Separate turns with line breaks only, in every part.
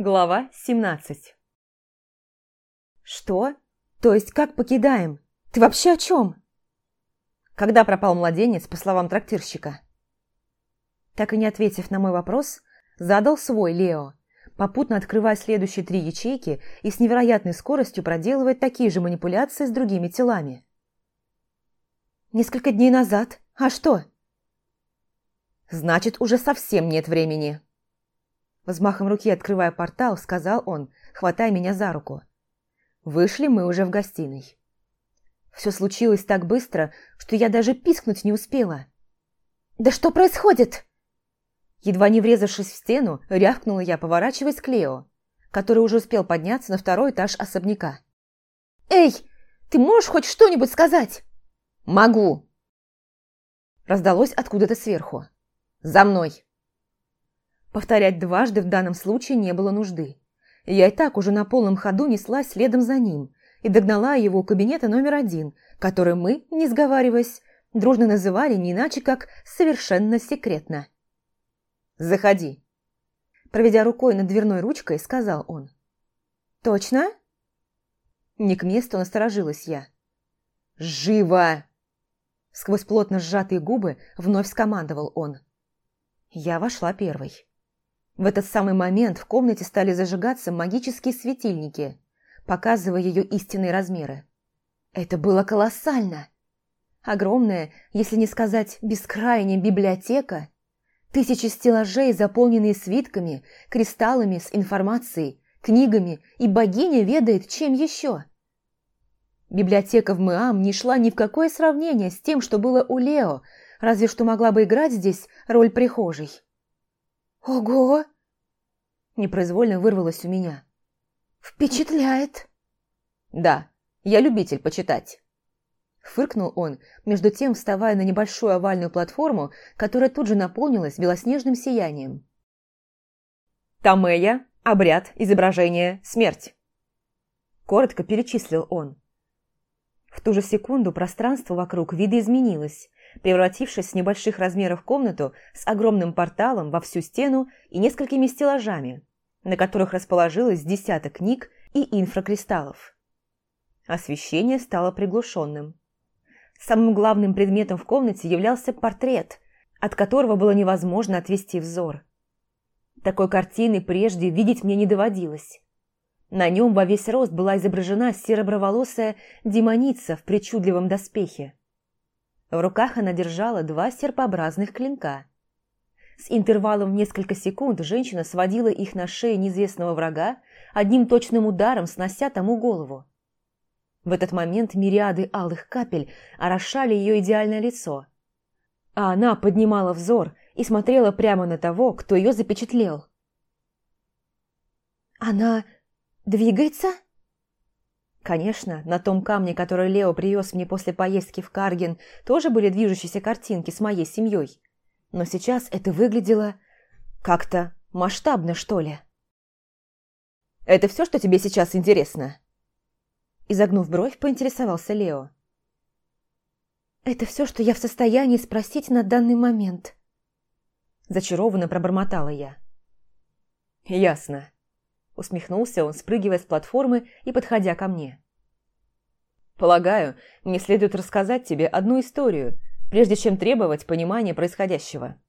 Глава 17
«Что? То есть как покидаем? Ты вообще о чем?»
Когда пропал младенец, по словам трактирщика?
Так и не ответив на мой вопрос, задал свой Лео, попутно открывая следующие три ячейки и с невероятной скоростью проделывает такие же манипуляции с другими телами. «Несколько дней назад. А что?»
«Значит, уже совсем нет времени».
Взмахом руки открывая портал, сказал он, хватая меня за руку. Вышли мы уже в гостиной. Все случилось так быстро, что я даже пискнуть не успела. «Да что происходит?» Едва не врезавшись в стену, рявкнула я, поворачиваясь к Лео, который уже успел подняться на второй этаж особняка. «Эй, ты можешь хоть что-нибудь сказать?»
«Могу!»
Раздалось откуда-то сверху.
«За мной!»
Повторять дважды в данном случае не было нужды. Я и так уже на полном ходу неслась следом за ним, и догнала его у кабинета номер один, который мы, не сговариваясь, дружно называли не иначе, как «совершенно секретно».
«Заходи», –
проведя рукой над дверной ручкой, сказал он. «Точно?» Не к месту насторожилась я.
«Живо!»
Сквозь плотно сжатые губы вновь скомандовал он. Я вошла первой. В этот самый момент в комнате стали зажигаться магические светильники – показывая ее истинные размеры. Это было колоссально! Огромная, если не сказать бескрайняя библиотека, тысячи стеллажей, заполненные свитками, кристаллами с информацией, книгами, и богиня ведает, чем еще. Библиотека в Мэам не шла ни в какое сравнение с тем, что было у Лео, разве что могла бы играть здесь роль прихожей. «Ого!» Непроизвольно вырвалось у меня. «Впечатляет!»
«Да, я любитель почитать!»
Фыркнул он, между тем вставая на небольшую овальную платформу, которая тут же наполнилась белоснежным сиянием.
«Тамея, обряд, изображение, смерть!»
Коротко перечислил он. В ту же секунду пространство вокруг видоизменилось, превратившись с небольших размеров комнату с огромным порталом во всю стену и несколькими стеллажами, на которых расположилось десяток книг и инфракристаллов. Освещение стало приглушенным. Самым главным предметом в комнате являлся портрет, от которого было невозможно отвести взор. Такой картины прежде видеть мне не доводилось. На нем во весь рост была изображена сереброволосая демоница в причудливом доспехе. В руках она держала два серпообразных клинка – с интервалом в несколько секунд женщина сводила их на шею неизвестного врага, одним точным ударом снося тому голову. В этот момент мириады алых капель орошали ее идеальное лицо. А она поднимала взор и смотрела прямо на того, кто ее запечатлел. «Она двигается?» Конечно, на том камне, который Лео привез мне после поездки в Карген, тоже были движущиеся картинки с моей семьей но сейчас это выглядело как-то масштабно, что ли.
«Это все, что тебе сейчас интересно?»
Изогнув бровь, поинтересовался Лео. «Это все, что я в состоянии спросить на данный момент», зачарованно пробормотала я.
«Ясно», усмехнулся он, спрыгивая с платформы и подходя ко мне. «Полагаю, мне следует рассказать тебе одну историю, прежде чем требовать понимания происходящего.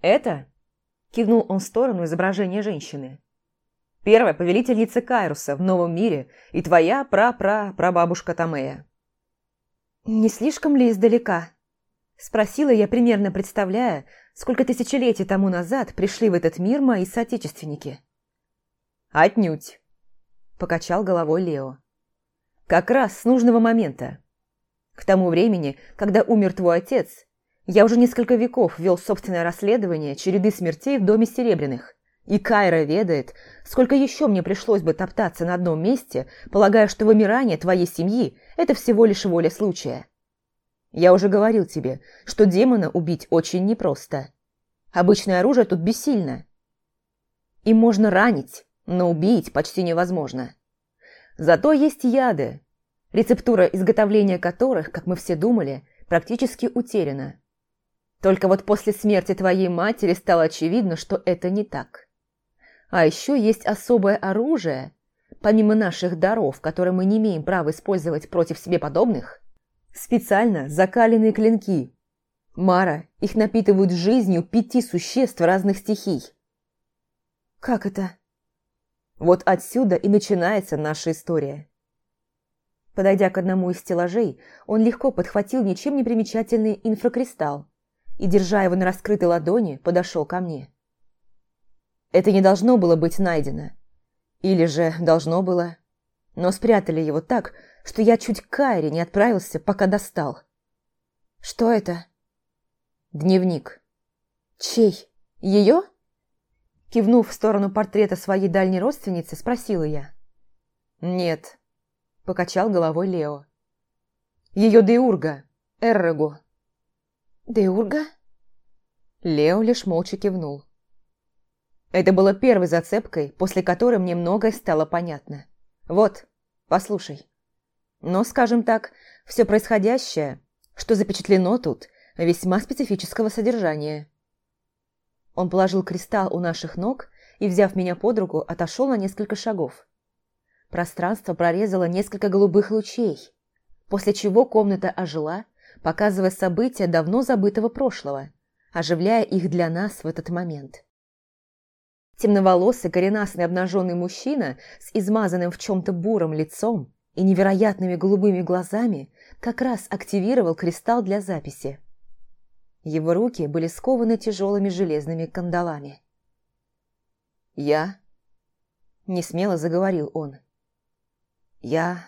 «Это?» – кивнул он в сторону изображения женщины. «Первая повелительница Кайруса в новом мире и твоя пра-пра-прабабушка Тамея».
«Не слишком ли издалека?» – спросила я, примерно представляя, сколько тысячелетий тому назад пришли в этот мир мои соотечественники.
«Отнюдь!» – покачал головой Лео. «Как раз с нужного момента. К тому времени, когда умер твой отец, я уже несколько веков вел собственное расследование череды смертей в доме Серебряных. И Кайра ведает, сколько еще мне пришлось бы топтаться на одном месте, полагая, что вымирание твоей семьи – это всего лишь воля случая. Я уже говорил тебе, что демона убить очень непросто. Обычное оружие тут бессильно. И можно ранить, но убить почти невозможно. Зато есть яды, рецептура изготовления которых, как мы все думали, практически утеряна. Только вот после смерти твоей матери стало очевидно, что это не так. А еще есть особое оружие, помимо наших даров, которые мы не имеем права использовать против себе подобных, специально закаленные клинки. Мара, их напитывают жизнью пяти существ разных стихий.
Как это?
Вот отсюда и начинается наша история.
Подойдя к одному из стеллажей, он легко подхватил ничем не примечательный инфракристалл и, держа его на раскрытой ладони, подошел ко мне. Это не должно было быть найдено. Или же должно было. Но спрятали его так, что я чуть к Кайре не отправился, пока достал. Что это?
Дневник.
Чей? Ее?
Кивнув в сторону портрета своей дальней родственницы, спросила я. «Нет», – покачал головой Лео. «Ее Деурга, Эррегу».
«Деурга?»
Лео лишь молча кивнул. Это было первой зацепкой, после которой мне многое стало понятно. Вот, послушай. Но, скажем так, все происходящее, что запечатлено тут, весьма специфического содержания. Он положил кристалл у наших ног и, взяв меня под руку, отошел на несколько шагов. Пространство прорезало несколько голубых лучей, после чего комната ожила, показывая события давно забытого прошлого, оживляя их для нас в этот момент. Темноволосый, коренастый обнаженный мужчина с измазанным в чем-то буром лицом и невероятными голубыми глазами как раз активировал кристалл для записи. Его руки были скованы тяжелыми железными кандалами. «Я?» – несмело заговорил он. «Я,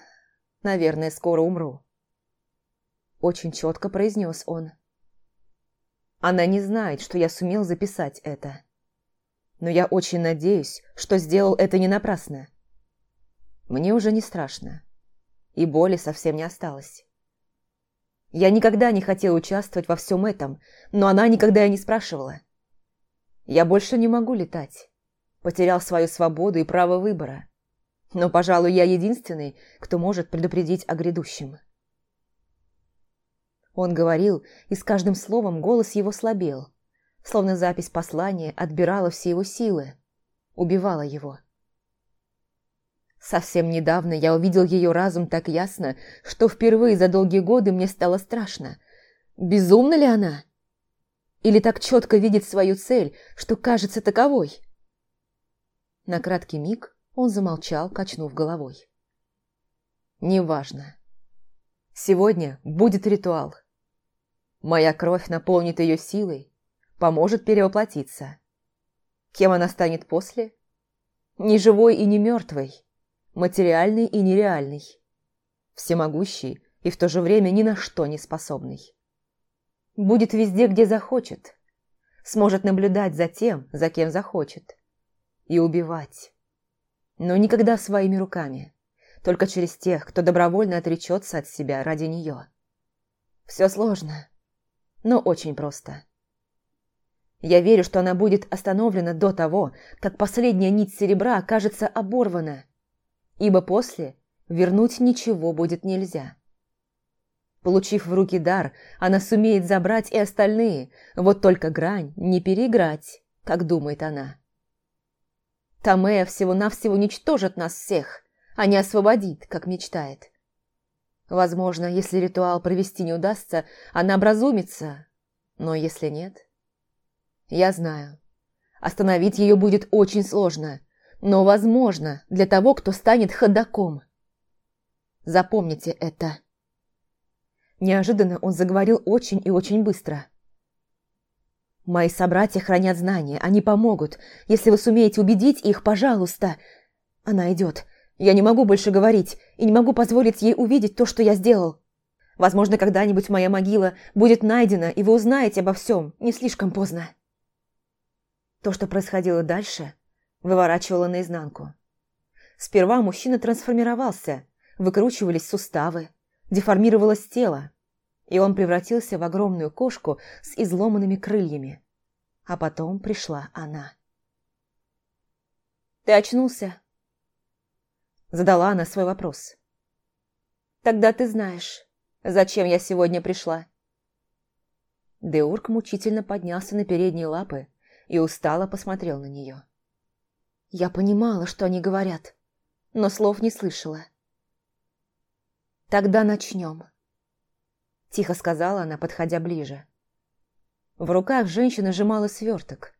наверное, скоро умру». Очень четко произнес он. Она не знает, что я сумел записать это но я очень надеюсь, что сделал это не напрасно. Мне уже не страшно, и боли совсем не осталось. Я никогда не хотел участвовать во всем этом, но она никогда и не спрашивала. Я больше не могу летать. Потерял свою свободу и право выбора. Но, пожалуй, я единственный, кто может предупредить о грядущем. Он говорил, и с каждым словом голос его слабел словно запись послания отбирала все его силы, убивала его. Совсем недавно я увидел ее разум так ясно, что впервые за долгие годы мне стало страшно. Безумна ли она? Или так четко видит свою цель, что кажется таковой? На краткий миг он замолчал, качнув головой. «Неважно. Сегодня будет ритуал. Моя кровь наполнит ее силой, поможет перевоплотиться. Кем она станет после? Не живой и не мертвой, материальный и нереальный, всемогущий и в то же время ни на что не способный. Будет везде, где захочет, сможет наблюдать за тем, за кем захочет, и убивать. Но никогда своими руками, только через тех, кто добровольно отречется от себя ради нее. Все сложно, но очень просто. Я верю, что она будет остановлена до того, как последняя нить серебра окажется оборвана, ибо после вернуть ничего будет нельзя. Получив в руки дар, она сумеет забрать и остальные, вот только грань не переиграть, как думает она. Тамея всего-навсего уничтожит нас всех, а не освободит, как мечтает. Возможно, если ритуал провести не удастся, она образумится, но если нет... Я знаю. Остановить ее будет очень сложно, но возможно для того, кто станет ходаком. Запомните это. Неожиданно он заговорил очень и очень быстро. «Мои собратья хранят знания, они помогут. Если вы сумеете убедить их, пожалуйста...» Она идет. Я не могу больше говорить и не могу позволить ей увидеть то, что я сделал. Возможно, когда-нибудь моя могила будет найдена, и вы узнаете обо всем не слишком поздно. То, что происходило дальше, выворачивало наизнанку. Сперва мужчина трансформировался, выкручивались суставы, деформировалось тело, и он превратился в огромную кошку с изломанными крыльями. А потом пришла она. «Ты очнулся?» Задала она свой вопрос. «Тогда ты знаешь, зачем я сегодня пришла?» Деурк мучительно поднялся на передние лапы, и устало посмотрел на нее. Я понимала, что они говорят, но слов не слышала. «Тогда начнем», – тихо сказала она, подходя ближе. В руках женщина сжимала сверток,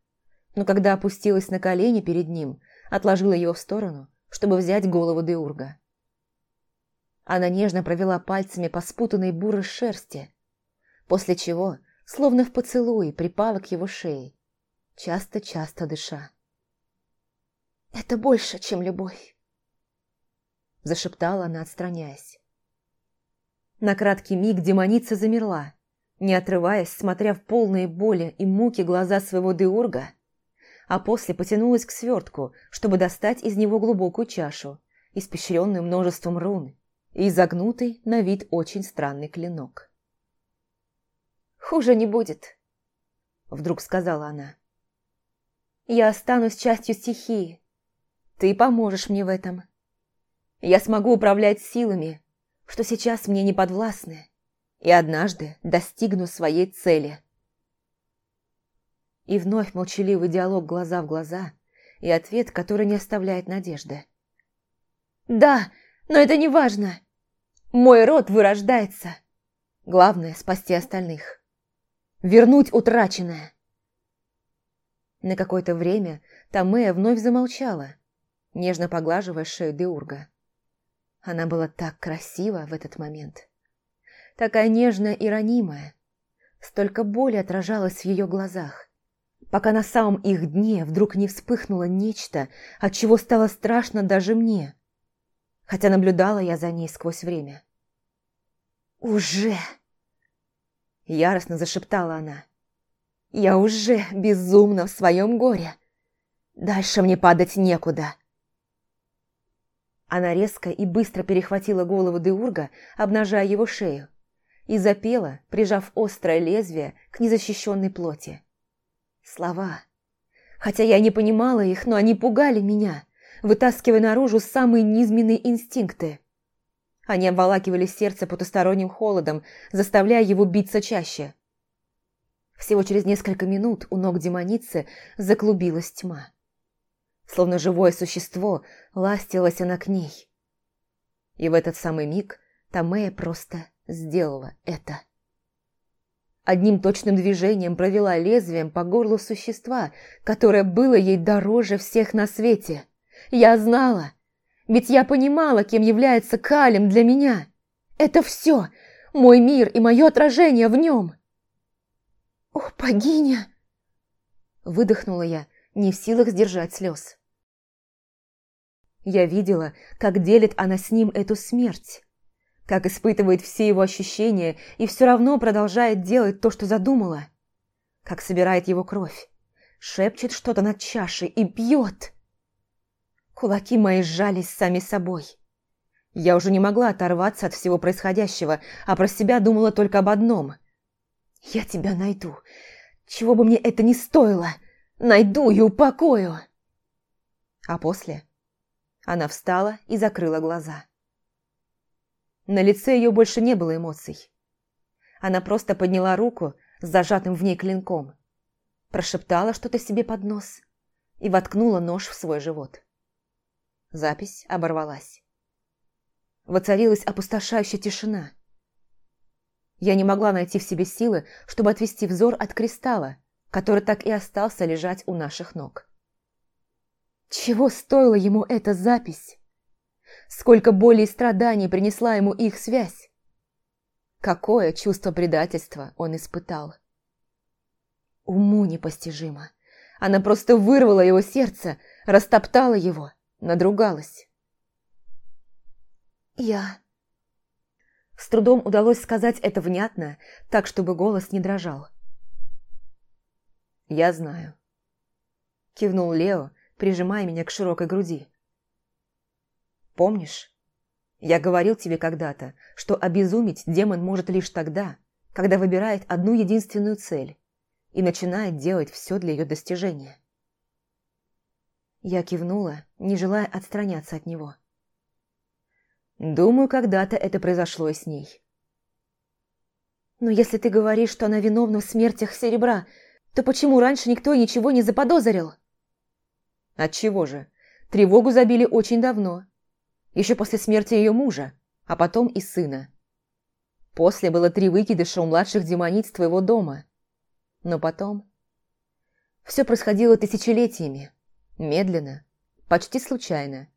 но когда опустилась на колени перед ним, отложила его в сторону, чтобы взять голову Деурга. Она нежно провела пальцами по спутанной бурой шерсти, после чего, словно в поцелуе, припала к его шее, часто-часто дыша. «Это больше, чем любовь», – зашептала она, отстраняясь. На краткий миг демоница замерла, не отрываясь, смотря в полные боли и муки глаза своего Деурга, а после потянулась к свертку, чтобы достать из него глубокую чашу, испещренную множеством рун, и изогнутый на вид очень странный клинок. «Хуже не будет», — вдруг сказала она. «Я останусь частью стихии. Ты поможешь мне в этом. Я смогу управлять силами, что сейчас мне не подвластны, и однажды достигну своей цели». И вновь молчаливый диалог глаза в глаза и ответ, который не оставляет надежды. «Да, но это не важно. Мой род вырождается. Главное – спасти остальных. Вернуть утраченное». На какое-то время Тамея вновь замолчала, нежно поглаживая шею Деурга. Она была так красива в этот момент. Такая нежная и ранимая. Столько боли отражалось в ее глазах пока на самом их дне вдруг не вспыхнуло нечто, от чего стало страшно даже мне, хотя наблюдала я за ней сквозь время. «Уже!» – яростно зашептала она. «Я уже безумно в своем горе. Дальше мне падать некуда». Она резко и быстро перехватила голову Деурга, обнажая его шею, и запела, прижав острое лезвие к незащищенной плоти. Слова. Хотя я не понимала их, но они пугали меня, вытаскивая наружу самые низменные инстинкты. Они обволакивали сердце потусторонним холодом, заставляя его биться чаще. Всего через несколько минут у ног демоницы заклубилась тьма. Словно живое существо, ластилась она к ней. И в этот самый миг Тамея просто сделала это. Одним точным движением провела лезвием по горлу существа, которое было ей дороже всех на свете. Я знала, ведь я понимала, кем является Калим для меня. Это все, мой мир и мое отражение в нем. «Ох, богиня!» Выдохнула я, не в силах сдержать слез. Я видела, как делит она с ним эту смерть, как испытывает все его ощущения и все равно продолжает делать то, что задумала, как собирает его кровь, шепчет что-то над чашей и пьет. Кулаки мои сжались сами собой. Я уже не могла оторваться от всего происходящего, а про себя думала только об одном. «Я тебя найду. Чего бы мне это ни стоило, найду и упокою!» А после она встала и закрыла глаза. На лице ее больше не было эмоций. Она просто подняла руку с зажатым в ней клинком, прошептала что-то себе под нос и воткнула нож в свой живот. Запись оборвалась. Воцарилась опустошающая тишина. Я не могла найти в себе силы, чтобы отвести взор от кристалла, который так и остался лежать у наших ног. Чего стоила ему эта запись? Сколько боли и страданий принесла ему их связь. Какое чувство предательства он испытал. Уму непостижимо. Она просто вырвала его сердце, растоптала его, надругалась. «Я...» С трудом удалось сказать это внятно, так, чтобы голос не дрожал. «Я знаю», – кивнул Лео, прижимая меня к широкой груди. Помнишь? Я говорил тебе когда-то, что обезумить демон может лишь тогда, когда выбирает одну единственную цель и начинает делать все для ее достижения. Я кивнула, не желая отстраняться от него. Думаю, когда-то это произошло и с ней. Но если ты говоришь, что она виновна в смертях серебра, то почему раньше никто ничего не заподозрил? Отчего же? Тревогу забили очень давно. Еще после смерти ее мужа, а потом и сына. После было три выкидыша у младших демониц твоего дома. Но потом... Все происходило тысячелетиями. Медленно, почти случайно.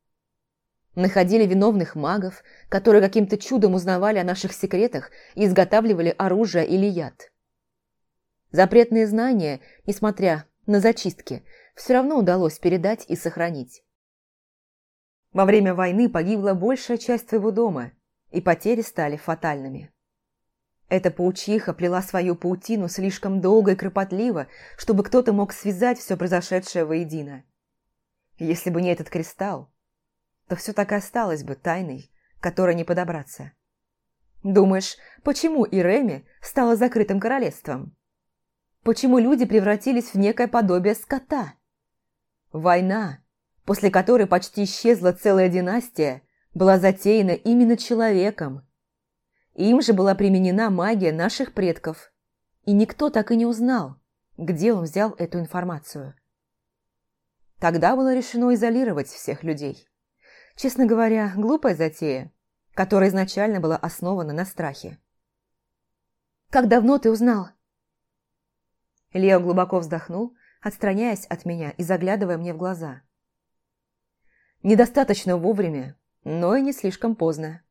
Находили виновных магов, которые каким-то чудом узнавали о наших секретах и изготавливали оружие или яд. Запретные знания, несмотря на зачистки, все равно удалось передать и сохранить. Во время войны погибла большая часть твоего дома, и потери стали фатальными. Эта паучиха плела свою паутину слишком долго и кропотливо, чтобы кто-то мог связать все произошедшее воедино. Если бы не этот кристалл, то все так и осталось бы тайной, которой не подобраться. Думаешь, почему Иреми стала закрытым королевством? Почему люди превратились в некое подобие скота? Война, после которой почти исчезла целая династия, была затеяна именно человеком. Им же была применена магия наших предков, и никто так и не узнал, где он взял эту информацию. Тогда было решено изолировать всех людей. Честно говоря, глупая затея, которая изначально была основана на страхе. «Как давно ты узнал?» Лео глубоко вздохнул, отстраняясь от меня и заглядывая мне в глаза. «Недостаточно вовремя, но и не слишком поздно».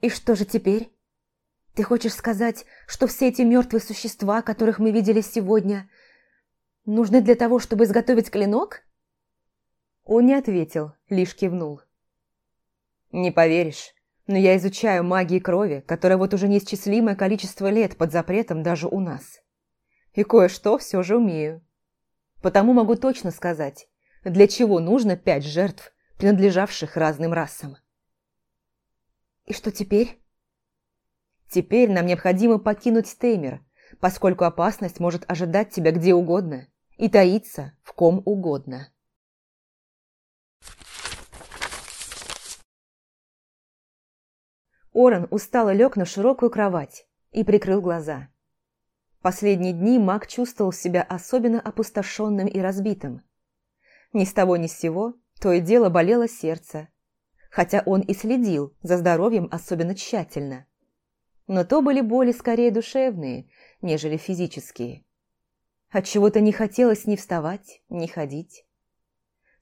«И что же теперь? Ты хочешь сказать, что все эти мертвые существа, которых мы видели сегодня, нужны для того, чтобы изготовить клинок?» Он не ответил, лишь кивнул. «Не поверишь, но я изучаю магии крови, которая вот уже неисчислимое количество лет под запретом даже у нас. И кое-что все же умею. Потому могу точно сказать, для чего нужно пять жертв, принадлежавших разным расам. «И что теперь?» «Теперь нам необходимо покинуть Теймер, поскольку опасность может ожидать тебя где угодно и таиться в ком угодно». Оран устало лег на широкую кровать и прикрыл глаза. Последние дни маг чувствовал себя особенно опустошенным и разбитым. Ни с того ни с сего то и дело болело сердце, хотя он и следил за здоровьем особенно тщательно. Но то были боли скорее душевные, нежели физические. Отчего-то не хотелось ни вставать, ни ходить.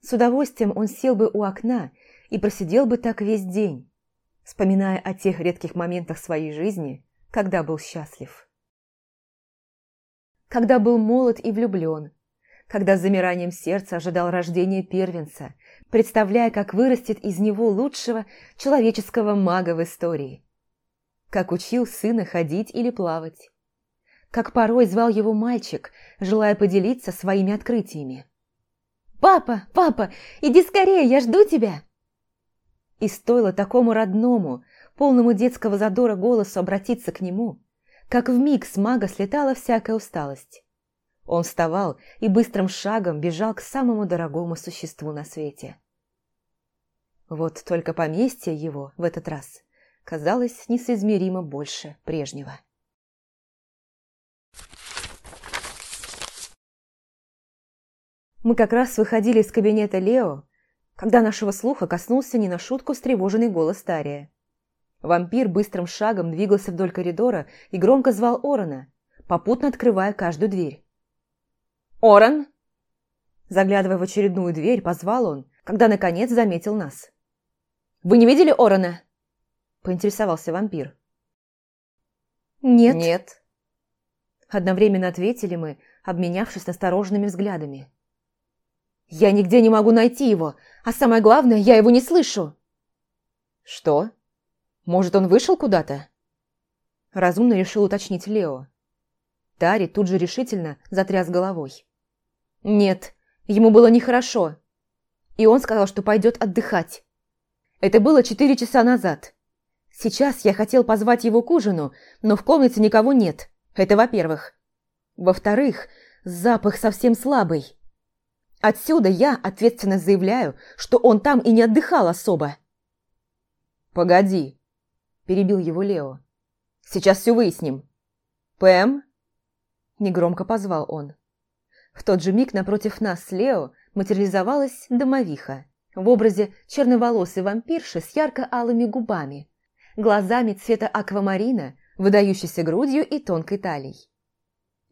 С удовольствием он сел бы у окна и просидел бы так весь день, вспоминая о тех редких моментах своей жизни, когда был счастлив. Когда был молод и влюблен, когда с замиранием сердца ожидал рождения первенца, представляя, как вырастет из него лучшего человеческого мага в истории. Как учил сына ходить или плавать. Как порой звал его мальчик, желая поделиться своими открытиями. «Папа, папа, иди скорее, я жду тебя!» И стоило такому родному, полному детского задора голосу обратиться к нему, как вмиг с мага слетала всякая усталость. Он вставал и быстрым шагом бежал к самому дорогому существу на свете. Вот только поместье его в этот раз казалось несоизмеримо больше прежнего. Мы как раз выходили из кабинета Лео, когда нашего слуха коснулся не на шутку встревоженный голос Тария. Вампир быстрым шагом двигался вдоль коридора и громко звал Орона, попутно открывая каждую дверь. «Оран!» Заглядывая в очередную дверь, позвал он, когда наконец заметил нас. «Вы не видели Орона?» поинтересовался вампир. «Нет». «Нет». Одновременно ответили мы, обменявшись настороженными взглядами. «Я нигде не могу найти его, а самое главное, я его не слышу!» «Что? Может, он вышел куда-то?» Разумно решил уточнить Лео. Тари тут же решительно затряс головой. «Нет, ему было нехорошо. И он сказал, что пойдет отдыхать. Это было четыре часа назад. Сейчас я хотел позвать его к ужину, но в комнате никого нет. Это во-первых. Во-вторых, запах совсем слабый. Отсюда я ответственно заявляю, что он там и не отдыхал особо. «Погоди», – перебил его Лео. «Сейчас все выясним». «Пэм?» – негромко позвал он. В тот же миг напротив нас с Лео материализовалась домовиха в образе черноволосой вампирши с ярко-алыми губами, глазами цвета аквамарина, выдающейся грудью и тонкой талией.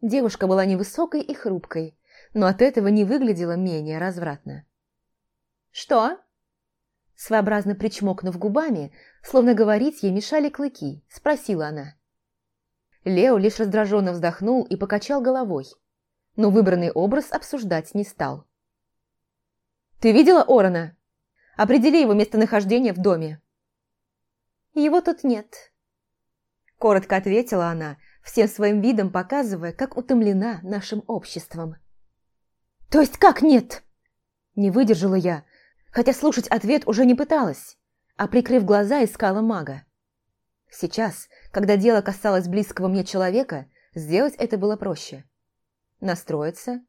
Девушка была невысокой и хрупкой, но от этого не выглядела менее развратно. «Что?» Своеобразно причмокнув губами, словно говорить ей мешали клыки, спросила она. Лео лишь раздраженно вздохнул и покачал головой, но выбранный образ обсуждать не стал. «Ты видела Орона? Определи его местонахождение в доме». «Его тут нет», – коротко ответила она, всем своим видом показывая, как утомлена нашим обществом. «То есть как нет?» Не выдержала я, хотя слушать ответ уже не пыталась, а, прикрыв глаза, искала мага. Сейчас, когда дело касалось близкого мне человека, сделать это было проще. Настроиться,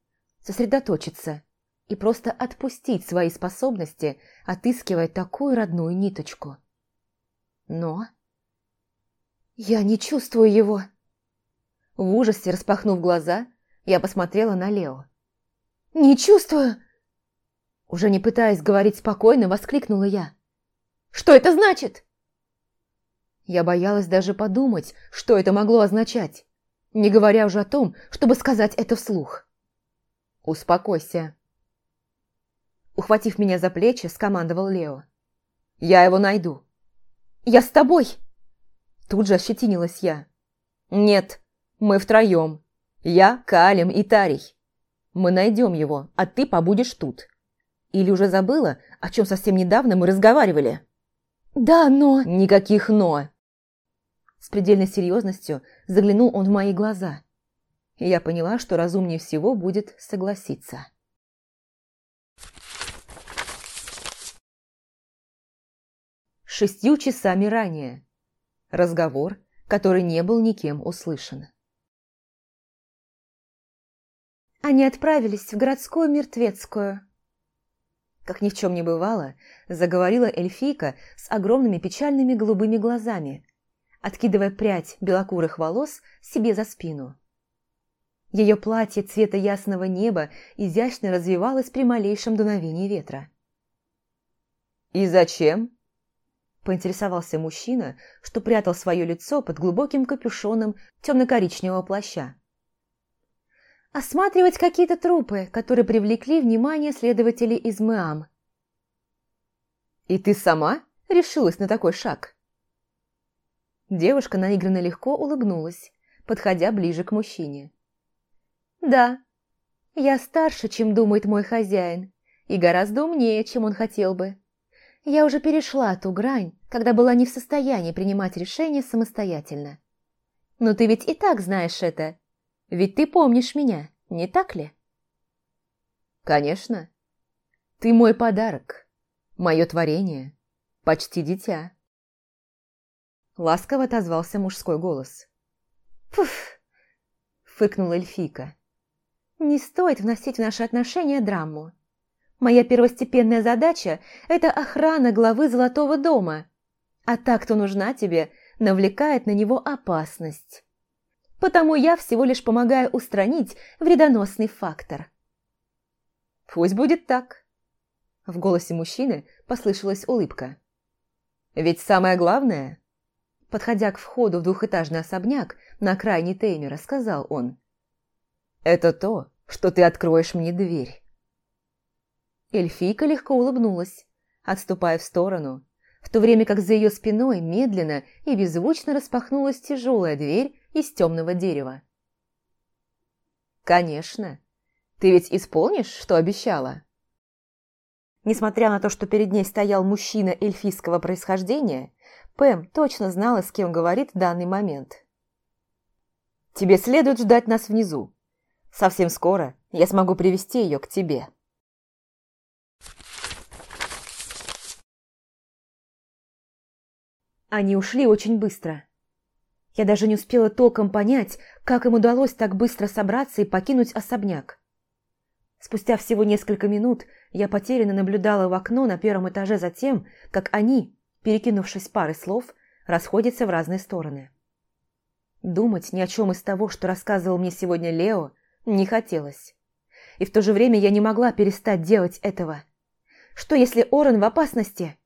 сосредоточиться и просто отпустить свои способности, отыскивая такую родную ниточку. Но... «Я не чувствую его!» В ужасе, распахнув глаза, я посмотрела на Лео. «Не чувствую!» Уже не пытаясь говорить спокойно, воскликнула я. «Что это значит?» Я боялась даже подумать, что это могло означать, не говоря уже о том, чтобы сказать это вслух. «Успокойся», Ухватив меня за плечи, скомандовал Лео. «Я его найду». «Я с тобой!» Тут же ощетинилась я. «Нет, мы втроем. Я, Калим и Тарий. Мы найдем его, а ты побудешь тут. Или уже забыла, о чем совсем недавно мы разговаривали?» «Да, но...» «Никаких «но». С предельной серьезностью заглянул он в мои глаза. И я поняла, что разумнее всего будет согласиться. шестью часами ранее. Разговор, который не был никем услышан. Они отправились в городскую мертвецкую. Как ни в чем не бывало, заговорила эльфийка с огромными печальными голубыми глазами, откидывая прядь белокурых волос себе за спину. Ее платье цвета ясного неба изящно развивалось при малейшем дуновении ветра. «И зачем?» поинтересовался мужчина, что прятал свое лицо под глубоким капюшоном темно-коричневого плаща. «Осматривать какие-то трупы, которые привлекли внимание следователей из МЭАМ». «И ты сама решилась на такой шаг?» Девушка наигранно легко улыбнулась, подходя ближе к мужчине. «Да, я старше, чем думает мой хозяин, и гораздо умнее, чем он хотел бы. Я уже перешла ту грань, когда была не в состоянии принимать решения самостоятельно. Но ты ведь и так знаешь это. Ведь ты помнишь меня, не так ли? Конечно. Ты мой подарок, мое творение, почти дитя. Ласково отозвался мужской голос. «Пуф!» – фыркнула эльфийка. «Не стоит вносить в наши отношения драму. Моя первостепенная задача – это охрана главы Золотого дома. А так, кто нужна тебе, навлекает на него опасность. Потому я всего лишь помогаю устранить вредоносный фактор. Пусть будет так. В голосе мужчины послышалась улыбка. Ведь самое главное, подходя к входу в двухэтажный особняк на окраине Теймера, сказал он, это то, что ты откроешь мне дверь. Эльфийка легко улыбнулась, отступая в сторону, в то время как за ее спиной медленно и беззвучно распахнулась тяжелая дверь из темного дерева. «Конечно. Ты ведь исполнишь, что обещала?» Несмотря на то, что перед ней стоял мужчина эльфийского происхождения, Пэм точно знала, с кем говорит в данный момент. «Тебе следует ждать нас внизу. Совсем скоро я смогу привести ее к тебе». Они ушли очень быстро. Я даже не успела толком понять, как им удалось так быстро собраться и покинуть особняк. Спустя всего несколько минут я потерянно наблюдала в окно на первом этаже за тем, как они, перекинувшись парой слов, расходятся в разные стороны. Думать ни о чем из того, что рассказывал мне сегодня Лео, не хотелось. и в то же время я не могла перестать делать этого. Что, если Орен в опасности?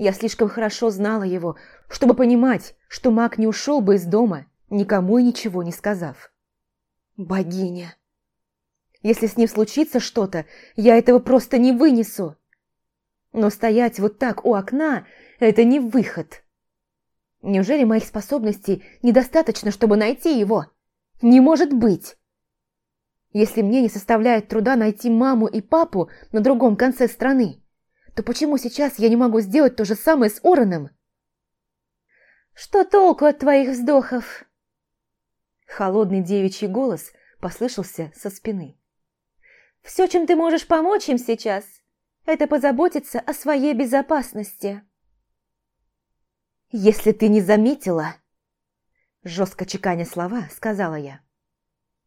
Я слишком хорошо знала его, чтобы понимать, что маг не ушел бы из дома, никому и ничего не сказав. Богиня! Если с ним случится что-то, я этого просто не вынесу. Но стоять вот так у окна – это не выход. Неужели моих способностей недостаточно, чтобы найти его? Не может быть! Если мне не составляет труда найти маму и папу на другом конце страны, то почему сейчас я не могу сделать то же самое с Ороном? «Что толку от твоих вздохов?» Холодный девичий голос послышался со спины. «Все, чем ты можешь помочь им сейчас, это позаботиться о своей безопасности». «Если ты не заметила...» Жестко чеканя слова, сказала я.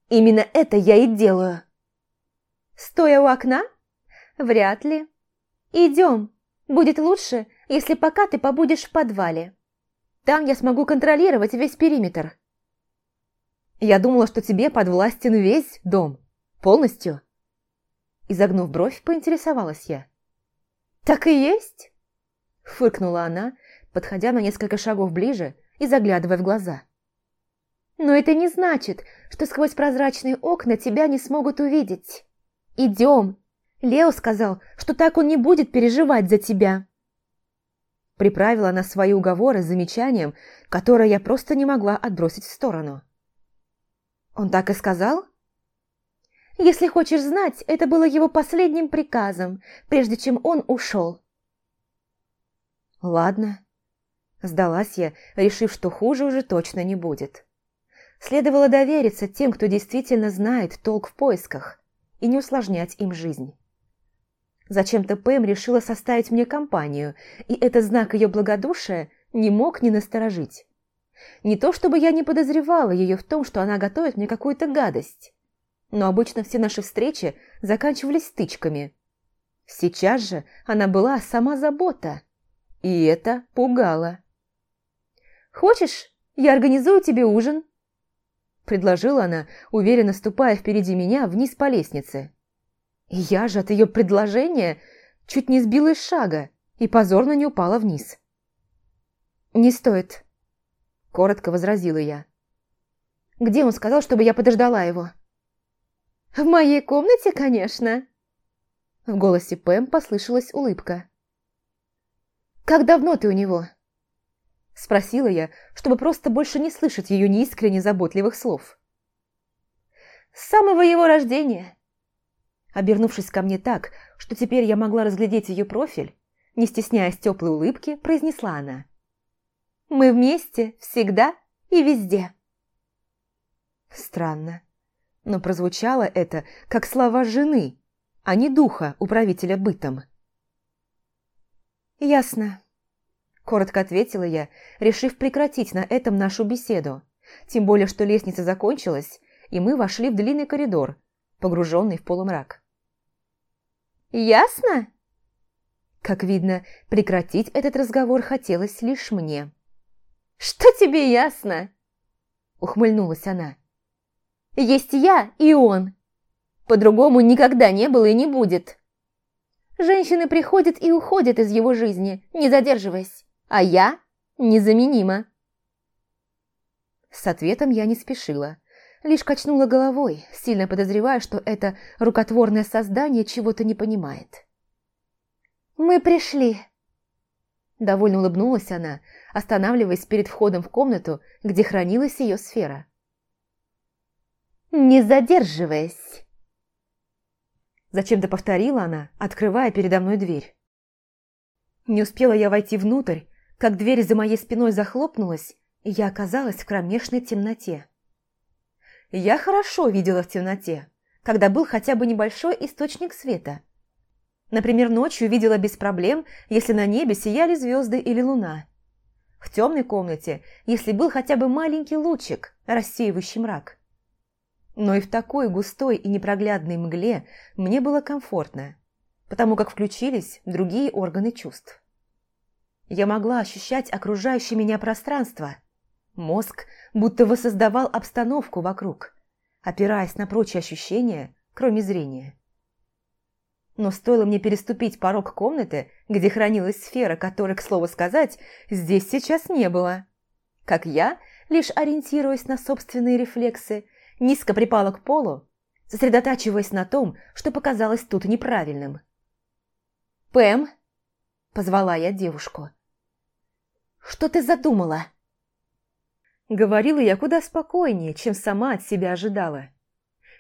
«Именно это я и делаю». «Стоя у окна? Вряд ли. Идем. Будет лучше, если пока ты побудешь в подвале. Там я смогу контролировать весь периметр». «Я думала, что тебе подвластен весь дом. Полностью?» Изогнув бровь, поинтересовалась я. «Так и есть?» Фыркнула она, подходя на несколько шагов ближе и заглядывая в глаза. «Но это не значит, что сквозь прозрачные окна тебя не смогут увидеть. Идем. Лео сказал, что так он не будет переживать за тебя». Приправила она свои уговоры замечанием, которое я просто не могла отбросить в сторону. «Он так и сказал?» «Если хочешь знать, это было его последним приказом, прежде чем он ушел». «Ладно», Сдалась я, решив, что хуже уже точно не будет. Следовало довериться тем, кто действительно знает толк в поисках, и не усложнять им жизнь. Зачем-то Пэм решила составить мне компанию, и этот знак ее благодушия не мог не насторожить. Не то чтобы я не подозревала ее в том, что она готовит мне какую-то гадость, но обычно все наши встречи заканчивались стычками. Сейчас же она была сама забота, и это пугало. «Хочешь, я организую тебе ужин?» Предложила она, уверенно ступая впереди меня вниз по лестнице. Я же от ее предложения чуть не сбила из шага и позорно не упала вниз. «Не стоит», – коротко возразила я. «Где он сказал, чтобы я подождала его?» «В моей комнате, конечно!» В голосе Пэм послышалась улыбка. «Как давно ты у него?» Спросила я, чтобы просто больше не слышать ее неискренне заботливых слов. «С самого его рождения!» Обернувшись ко мне так, что теперь я могла разглядеть ее профиль, не стесняясь теплой улыбки, произнесла она. «Мы вместе, всегда и везде». Странно, но прозвучало это как слова жены, а не духа управителя бытом. «Ясно», Коротко ответила я, решив прекратить на этом нашу беседу. Тем более, что лестница закончилась, и мы вошли в длинный коридор, погруженный в полумрак. «Ясно?» Как видно, прекратить этот разговор хотелось лишь мне. «Что тебе ясно?» Ухмыльнулась она. «Есть я и он. По-другому никогда не было и не будет. Женщины приходят и уходят из его жизни, не задерживаясь а я незаменима. С ответом я не спешила, лишь качнула головой, сильно подозревая, что это рукотворное создание чего-то не понимает. «Мы пришли!» Довольно улыбнулась она, останавливаясь перед входом в комнату, где хранилась ее сфера. «Не задерживаясь!» Зачем-то повторила она, открывая передо мной дверь. Не успела я войти внутрь, как дверь за моей спиной захлопнулась, и я оказалась в кромешной темноте. Я хорошо видела в темноте, когда был хотя бы небольшой источник света. Например, ночью видела без проблем, если на небе сияли звезды или луна. В темной комнате, если был хотя бы маленький лучик, рассеивающий мрак. Но и в такой густой и непроглядной мгле мне было комфортно, потому как включились другие органы чувств. Я могла ощущать окружающее меня пространство. Мозг будто воссоздавал обстановку вокруг. Опираясь на прочие ощущения, кроме зрения. Но стоило мне переступить порог комнаты, где хранилась сфера, которой, к слову сказать, здесь сейчас не было. Как я, лишь ориентируясь на собственные рефлексы, низко припала к полу, сосредотачиваясь на том, что показалось тут неправильным. «Пэм!» – позвала я девушку. «Что ты задумала?» Говорила я куда спокойнее, чем сама от себя ожидала.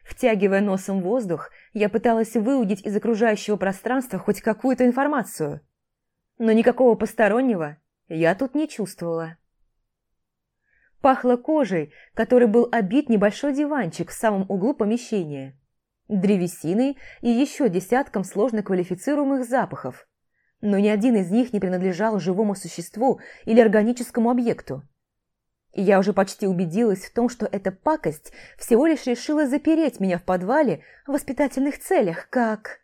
Втягивая носом воздух, я пыталась выудить из окружающего пространства хоть какую-то информацию. Но никакого постороннего я тут не чувствовала. Пахло кожей, которой был обит небольшой диванчик в самом углу помещения, древесиной и еще десятком сложно квалифицируемых запахов, но ни один из них не принадлежал живому существу или органическому объекту. И я уже почти убедилась в том, что эта пакость всего лишь решила запереть меня в подвале в воспитательных целях, как...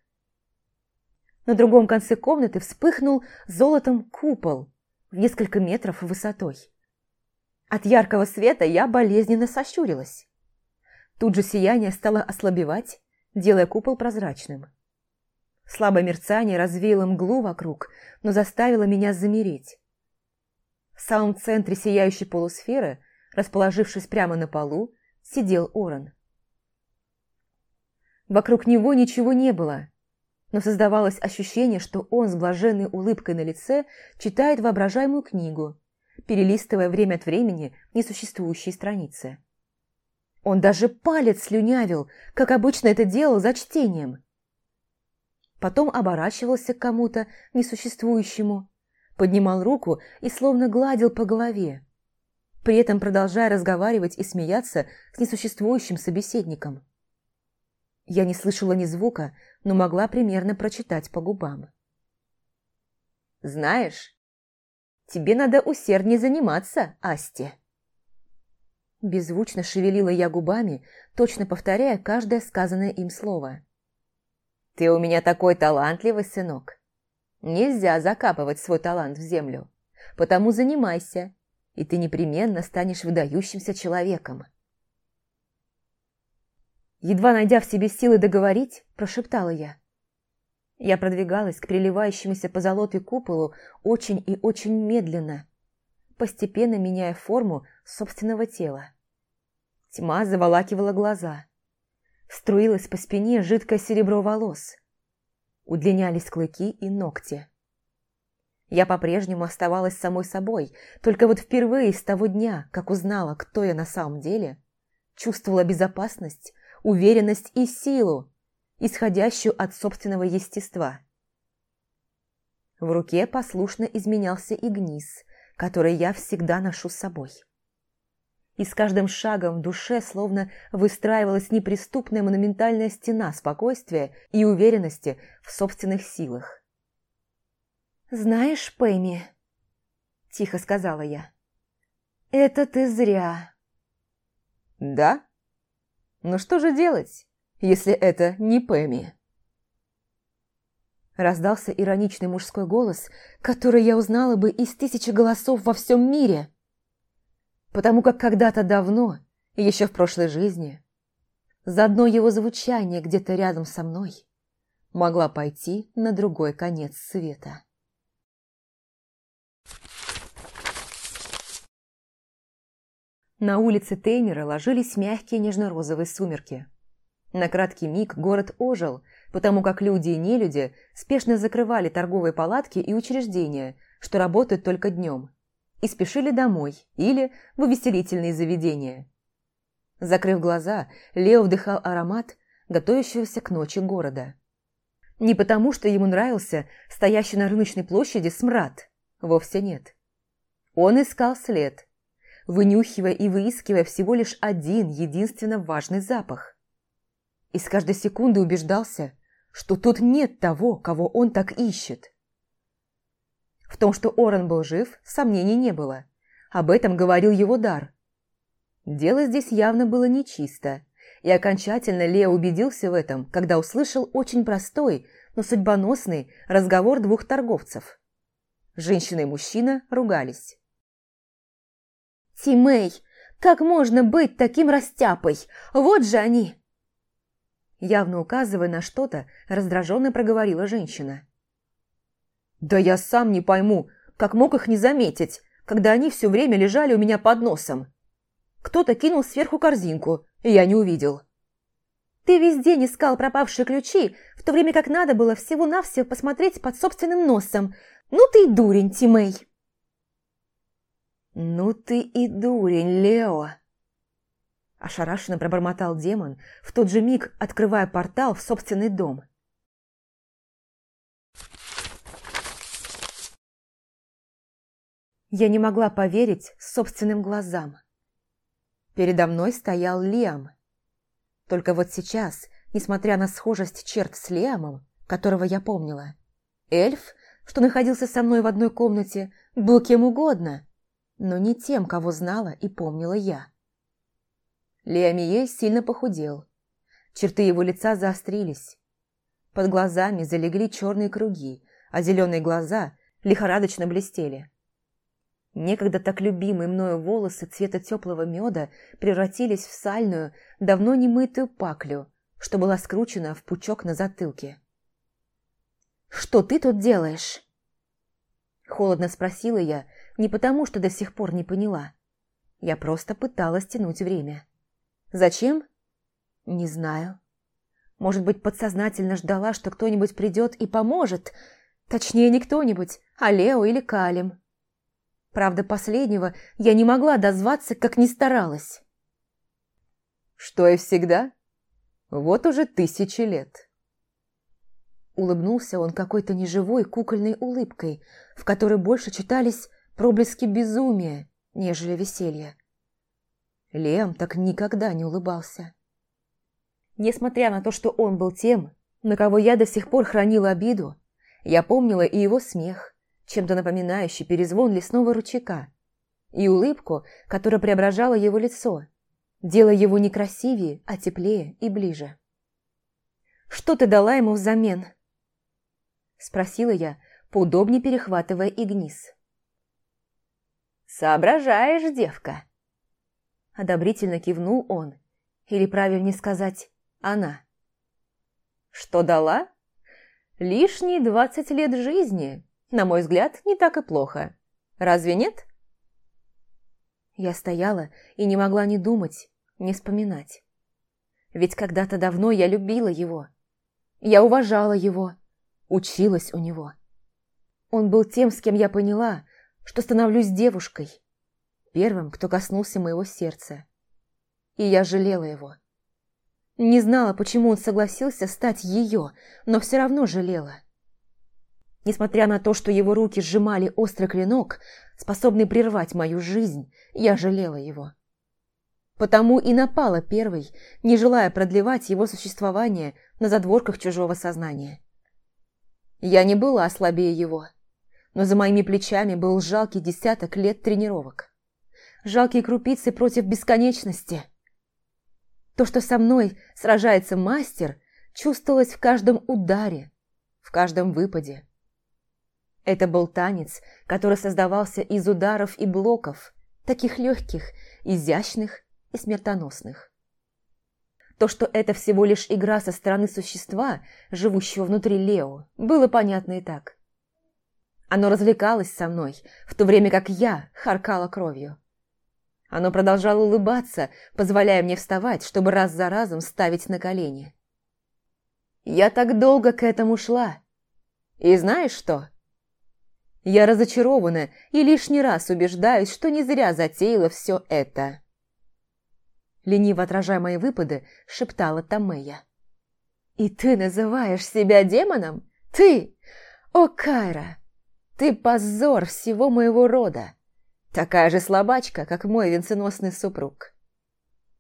На другом конце комнаты вспыхнул золотом купол в несколько метров высотой. От яркого света я болезненно сощурилась. Тут же сияние стало ослабевать, делая купол прозрачным. Слабое мерцание развеяло мглу вокруг, но заставило меня замереть. В самом центре сияющей полусферы, расположившись прямо на полу, сидел Оран. Вокруг него ничего не было, но создавалось ощущение, что он с блаженной улыбкой на лице читает воображаемую книгу, перелистывая время от времени несуществующие страницы. Он даже палец слюнявил, как обычно это делал за чтением. Потом оборачивался к кому-то несуществующему поднимал руку и словно гладил по голове, при этом продолжая разговаривать и смеяться с несуществующим собеседником. Я не слышала ни звука, но могла примерно прочитать по губам. «Знаешь, тебе надо усерднее заниматься, Асти». Беззвучно шевелила я губами, точно повторяя каждое сказанное им слово. «Ты у меня такой талантливый, сынок. Нельзя закапывать свой талант в землю. Потому занимайся, и ты непременно станешь выдающимся человеком. Едва найдя в себе силы договорить, прошептала я. Я продвигалась к приливающемуся по золотой куполу очень и очень медленно, постепенно меняя форму собственного тела. Тьма заволакивала глаза. Струилась по спине жидкое серебро волос удлинялись клыки и ногти. Я по-прежнему оставалась самой собой, только вот впервые с того дня, как узнала, кто я на самом деле, чувствовала безопасность, уверенность и силу, исходящую от собственного естества. В руке послушно изменялся Игнис, который я всегда ношу с собой и с каждым шагом в душе словно выстраивалась неприступная монументальная стена спокойствия и уверенности в собственных силах. «Знаешь, Пэми», – тихо сказала я, – «это ты зря». «Да? Но что же делать, если это не Пэми?» Раздался ироничный мужской голос, который я узнала бы из тысячи голосов во всем мире – потому как когда-то давно, еще в прошлой жизни, за одно его звучание где-то рядом со мной могла пойти на другой конец света. На улице Теймера ложились мягкие нежно-розовые сумерки. На краткий миг город ожил, потому как люди и нелюди спешно закрывали торговые палатки и учреждения, что работают только днем, и спешили домой или в увеселительные заведения. Закрыв глаза, Лео вдыхал аромат, готовящегося к ночи города. Не потому, что ему нравился стоящий на рыночной площади смрад, вовсе нет. Он искал след, вынюхивая и выискивая всего лишь один единственно важный запах. И с каждой секунды убеждался, что тут нет того, кого он так ищет. В том, что Орен был жив, сомнений не было. Об этом говорил его дар. Дело здесь явно было нечисто, и окончательно Лео убедился в этом, когда услышал очень простой, но судьбоносный разговор двух торговцев. Женщина и мужчина ругались. «Тимей, как можно быть таким растяпой? Вот же они!» Явно указывая на что-то, раздраженно проговорила женщина. «Да я сам не пойму, как мог их не заметить, когда они все время лежали у меня под носом. Кто-то кинул сверху корзинку, и я не увидел».
«Ты весь день искал пропавшие ключи, в то время как надо было всего-навсего посмотреть под собственным носом. Ну ты и дурень, Тимей!»
«Ну ты и дурень, Лео!» Ошарашенно пробормотал демон, в тот же миг открывая портал в собственный дом. Я не могла поверить собственным глазам. Передо мной стоял Лиам. Только вот сейчас, несмотря на схожесть черт с Лиамом, которого я помнила, эльф, что находился со мной в одной комнате, был кем угодно, но не тем, кого знала и помнила я. Леомией сильно похудел. Черты его лица заострились. Под глазами залегли черные круги, а зеленые глаза лихорадочно блестели. Некогда так любимые мною волосы цвета теплого меда превратились в сальную, давно не мытую паклю, что была скручена в пучок на затылке. «Что ты тут делаешь?» Холодно спросила я, не потому, что до сих пор не поняла. Я просто пыталась тянуть время. Зачем? Не знаю. Может быть, подсознательно ждала, что кто-нибудь придет и поможет. Точнее, не кто-нибудь, а Лео или Калим. Правда, последнего я не могла дозваться, как ни старалась. Что и всегда. Вот уже тысячи лет. Улыбнулся он какой-то неживой кукольной улыбкой, в которой больше читались проблески безумия, нежели веселья. Лем так никогда не улыбался. Несмотря на то, что он был тем, на кого я до сих пор хранила обиду, я помнила и его смех, чем-то напоминающий перезвон лесного ручейка, и улыбку, которая преображала его лицо, делая его не красивее, а теплее и ближе. «Что ты дала ему взамен?» Спросила я, поудобнее перехватывая Игнис. «Соображаешь, девка!» Одобрительно кивнул он. Или правильнее сказать «она». «Что дала?» «Лишние двадцать лет жизни, на мой взгляд, не так и плохо. Разве нет?» Я стояла и не могла ни думать, ни вспоминать. Ведь когда-то давно я любила его. Я уважала его, училась у него. Он был тем, с кем я поняла, что становлюсь девушкой, первым, кто коснулся моего сердца. И я жалела его. Не знала, почему он согласился стать ее, но все равно жалела. Несмотря на то, что его руки сжимали острый клинок, способный прервать мою жизнь, я жалела его. Потому и напала первой, не желая продлевать его существование на задворках чужого сознания. Я не была слабее его, но за моими плечами был жалкий десяток лет тренировок жалкие крупицы против бесконечности. То, что со мной сражается мастер, чувствовалось в каждом ударе, в каждом выпаде. Это был танец, который создавался из ударов и блоков, таких легких, изящных и смертоносных. То, что это всего лишь игра со стороны существа, живущего внутри Лео, было понятно и так. Оно развлекалось со мной, в то время как я харкала кровью. Оно продолжало улыбаться, позволяя мне вставать, чтобы раз за разом ставить на колени. Я так долго к этому шла. И знаешь что? Я разочарована и лишний раз убеждаюсь, что не зря затеяла все это. Лениво отражая мои выпады, шептала Тамея. «И ты называешь себя демоном? Ты! О, Кайра! Ты позор всего моего рода! Такая же слабачка, как мой венценосный супруг.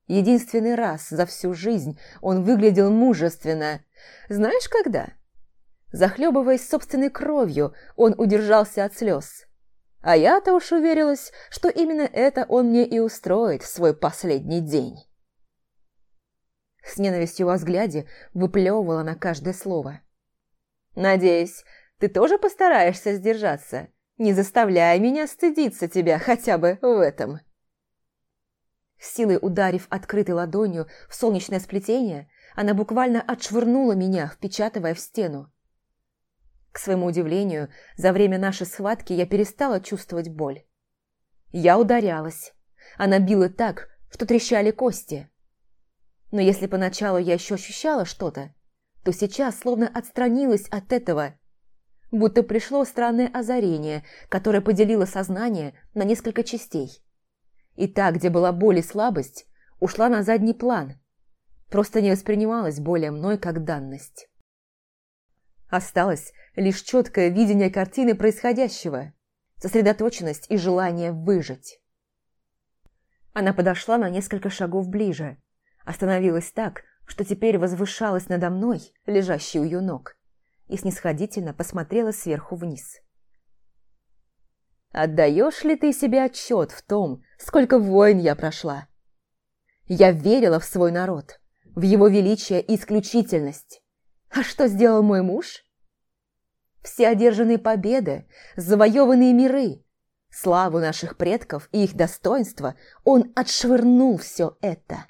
Единственный раз за всю жизнь он выглядел мужественно. Знаешь, когда? Захлебываясь собственной кровью, он удержался от слез. А я-то уж уверилась, что именно это он мне и устроит в свой последний день. С ненавистью во взгляде выплевывала на каждое слово. «Надеюсь, ты тоже постараешься сдержаться?» Не заставляй меня стыдиться тебя хотя бы в этом. Силой ударив открытой ладонью в солнечное сплетение, она буквально отшвырнула меня, впечатывая в стену. К своему удивлению, за время нашей схватки я перестала чувствовать боль. Я ударялась. Она била так, что трещали кости. Но если поначалу я еще ощущала что-то, то сейчас словно отстранилась от этого, будто пришло странное озарение, которое поделило сознание на несколько частей. И та, где была боль и слабость, ушла на задний план, просто не воспринималась более мной как данность. Осталось лишь четкое видение картины происходящего, сосредоточенность и желание выжить. Она подошла на несколько шагов ближе, остановилась так, что теперь возвышалась надо мной, лежащей у ее ног, и снисходительно посмотрела сверху вниз. «Отдаешь ли ты себе отчет в том, сколько войн я прошла? Я верила в свой народ, в его величие и исключительность. А что сделал мой муж? Все одержанные победы, завоеванные миры, славу наших предков и их достоинства он отшвырнул все это.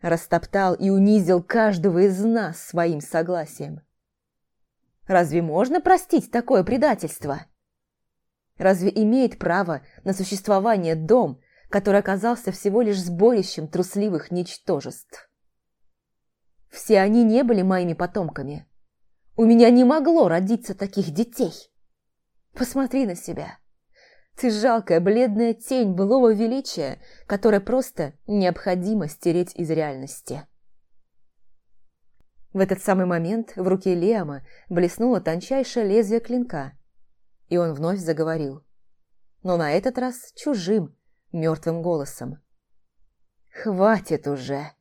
Растоптал и унизил каждого из нас своим согласием. Разве можно простить такое предательство? Разве имеет право на существование дом, который оказался всего лишь сборищем трусливых ничтожеств? Все они не были моими потомками. У меня не могло родиться таких детей. Посмотри на себя. Ты жалкая бледная тень былого величия, которая просто необходимо стереть из реальности. В этот самый момент в руке Лиама блеснуло тончайшее лезвие клинка, и он вновь заговорил. Но на этот раз чужим, мертвым голосом. «Хватит уже!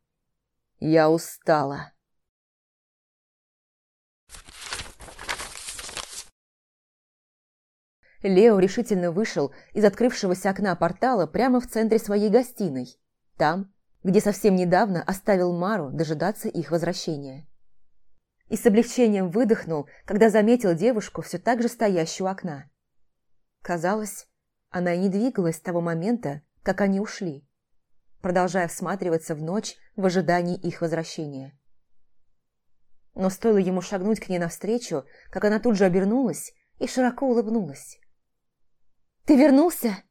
Я устала!» Лео решительно вышел из открывшегося окна портала прямо в центре своей гостиной, там, где совсем недавно оставил Мару дожидаться их возвращения. И с облегчением выдохнул, когда заметил девушку все так же стоящую у окна. Казалось, она и не двигалась с того момента, как они ушли, продолжая всматриваться в ночь в ожидании их возвращения. Но стоило ему шагнуть к ней навстречу, как она тут же обернулась и широко улыбнулась. Ты вернулся?»